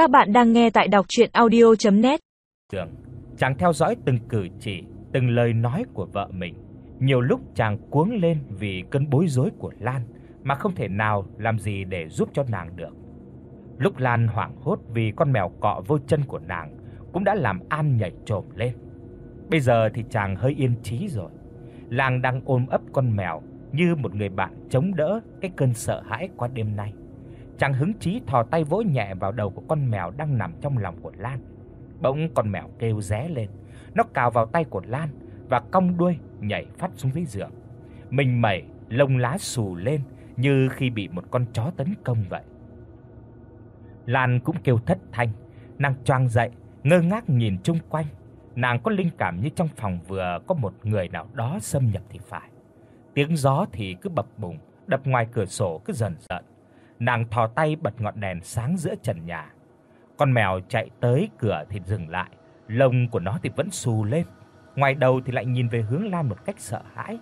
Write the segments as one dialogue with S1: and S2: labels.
S1: Các bạn đang nghe tại đọc audio net
S2: Tưởng chàng theo dõi từng cử chỉ, từng lời nói của vợ mình. Nhiều lúc chàng cuống lên vì cơn bối rối của Lan mà không thể nào làm gì để giúp cho nàng được. Lúc Lan hoảng hốt vì con mèo cọ vô chân của nàng cũng đã làm An nhảy trồm lên. Bây giờ thì chàng hơi yên trí rồi. Lang đang ôm ấp con mèo như một người bạn chống đỡ cái cơn sợ hãi qua đêm nay. Chàng hứng chí thò tay vỗ nhẹ vào đầu của con mèo đang nằm trong lòng của Lan. Bỗng con mèo kêu ré lên, nó cào vào tay của Lan và cong đuôi nhảy phát xuống dưới giường. Mình mẩy, lông lá xù lên như khi bị một con chó tấn công vậy. Lan cũng kêu thất thanh, nàng choang dậy, ngơ ngác nhìn chung quanh. Nàng có linh cảm như trong phòng vừa có một người nào đó xâm nhập thì phải. Tiếng gió thì cứ bập bùng, đập ngoài cửa sổ cứ dần dần. Nàng thò tay bật ngọn đèn sáng giữa trần nhà. Con mèo chạy tới cửa thì dừng lại, lông của nó thì vẫn xù lên. Ngoài đầu thì lại nhìn về hướng Lan một cách sợ hãi.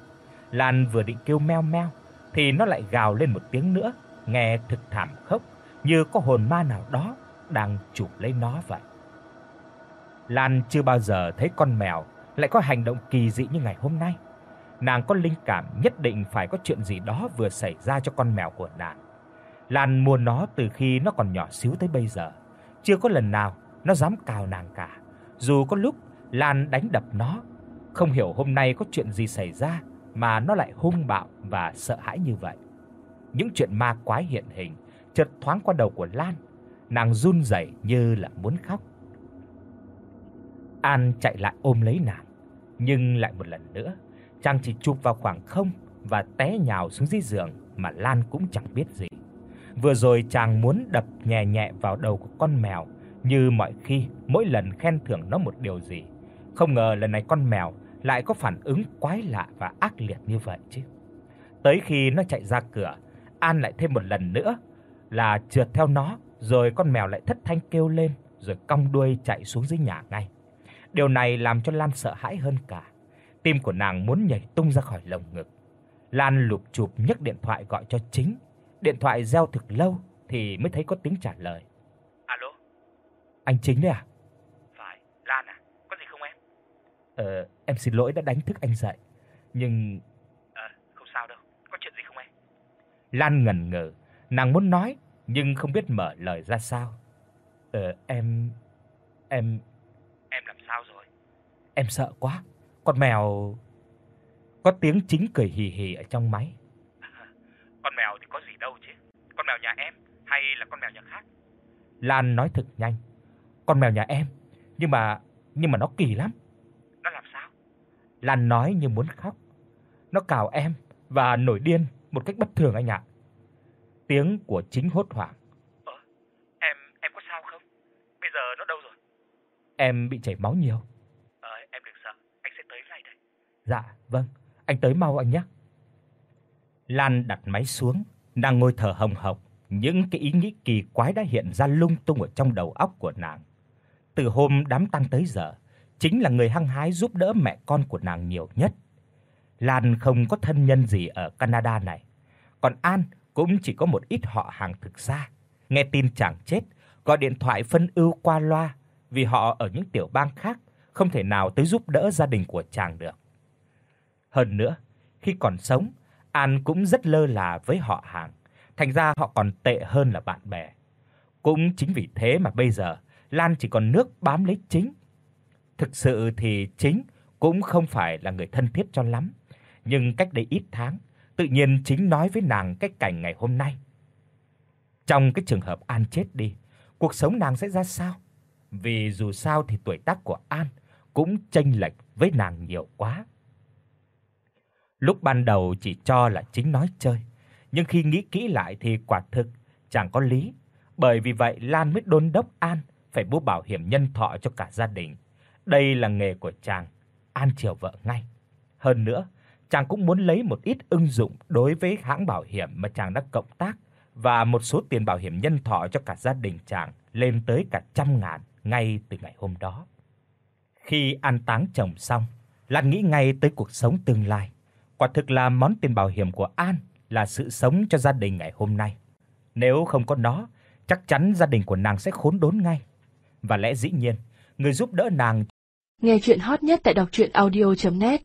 S2: Lan vừa định kêu meo meo thì nó lại gào lên một tiếng nữa, nghe thực thảm khốc, như có hồn ma nào đó đang chụp lấy nó vậy. Lan chưa bao giờ thấy con mèo lại có hành động kỳ dị như ngày hôm nay. Nàng có linh cảm nhất định phải có chuyện gì đó vừa xảy ra cho con mèo của nàng. Lan mua nó từ khi nó còn nhỏ xíu tới bây giờ, chưa có lần nào nó dám cào nàng cả. Dù có lúc Lan đánh đập nó, không hiểu hôm nay có chuyện gì xảy ra mà nó lại hung bạo và sợ hãi như vậy. Những chuyện ma quái hiện hình chợt thoáng qua đầu của Lan, nàng run rẩy như là muốn khóc. An chạy lại ôm lấy nàng, nhưng lại một lần nữa, chàng chỉ chụp vào khoảng không và té nhào xuống dưới giường mà Lan cũng chẳng biết gì. Vừa rồi chàng muốn đập nhẹ nhẹ vào đầu của con mèo như mọi khi, mỗi lần khen thưởng nó một điều gì. Không ngờ lần này con mèo lại có phản ứng quái lạ và ác liệt như vậy chứ. Tới khi nó chạy ra cửa, An lại thêm một lần nữa là trượt theo nó, rồi con mèo lại thất thanh kêu lên rồi cong đuôi chạy xuống dưới nhà ngay. Điều này làm cho Lan sợ hãi hơn cả. Tim của nàng muốn nhảy tung ra khỏi lồng ngực. Lan lục chụp nhấc điện thoại gọi cho chính. Điện thoại reo thực lâu thì mới thấy có tiếng trả lời.
S3: Alo.
S2: Anh Chính đấy à?
S3: Phải, Lan à, có gì không em?
S2: Ờ, em xin lỗi đã đánh thức anh dậy. Nhưng
S3: Ờ, không sao đâu. Có chuyện gì không em?
S2: Lan ngần ngừ, nàng muốn nói nhưng không biết mở lời ra sao. Ờ em em
S3: Em làm sao rồi?
S2: em sợ quá. Con mèo có tiếng chính cười hì hì ở trong máy.
S3: Con mèo thì có gì đâu chứ. Con mèo nhà em hay là con mèo nhà khác?
S2: Lan nói thật nhanh. Con mèo nhà em, nhưng mà nhưng mà nó kỳ lắm.
S3: Nó làm sao?
S2: Lan nói như muốn khóc. Nó cào em và nổi điên một cách bất thường anh ạ. Tiếng của chính hốt hoảng.
S3: Ờ, em em có sao không? Bây giờ nó đâu rồi?
S2: Em bị chảy máu nhiều.
S3: Ờ, em đừng sợ, anh sẽ tới ngay đây.
S2: Dạ, vâng, anh tới mau anh nhé. Lan đặt máy xuống, nàng ngồi thở hồng hộc, những cái ý nghĩ kỳ quái đã hiện ra lung tung ở trong đầu óc của nàng. Từ hôm đám tang tới giờ, chính là người hăng hái giúp đỡ mẹ con của nàng nhiều nhất. Lan không có thân nhân gì ở Canada này, còn An cũng chỉ có một ít họ hàng thực xa. Nghe tin chàng chết, gọi điện thoại phân ưu qua loa vì họ ở những tiểu bang khác không thể nào tới giúp đỡ gia đình của chàng được. Hơn nữa, khi còn sống, An cũng rất lơ là với họ hàng, thành ra họ còn tệ hơn là bạn bè. Cũng chính vì thế mà bây giờ Lan chỉ còn nước bám lấy chính. Thực sự thì chính cũng không phải là người thân thiết cho lắm, nhưng cách đây ít tháng, tự nhiên chính nói với nàng cái cảnh ngày hôm nay. Trong cái trường hợp An chết đi, cuộc sống nàng sẽ ra sao? Vì dù sao thì tuổi tác của An cũng chênh lệch với nàng nhiều quá. Lúc ban đầu chỉ cho là chính nói chơi, nhưng khi nghĩ kỹ lại thì quả thực chẳng có lý, bởi vì vậy Lan mới đôn đốc An phải mua bảo hiểm nhân thọ cho cả gia đình. Đây là nghề của chàng, An chiều vợ ngay. Hơn nữa, chàng cũng muốn lấy một ít ưng dụng đối với hãng bảo hiểm mà chàng đã cộng tác và một số tiền bảo hiểm nhân thọ cho cả gia đình chàng lên tới cả trăm ngàn ngay từ ngày hôm đó. Khi an táng chồng xong, Lan nghĩ ngay tới cuộc sống tương lai. Quả thực là món tiền bảo hiểm của An là sự sống cho gia đình ngày hôm nay. Nếu không có nó, chắc chắn gia đình của nàng sẽ khốn đốn ngay. Và lẽ dĩ nhiên, người giúp đỡ nàng
S4: Nghe truyện hot nhất tại doctruyenaudio.net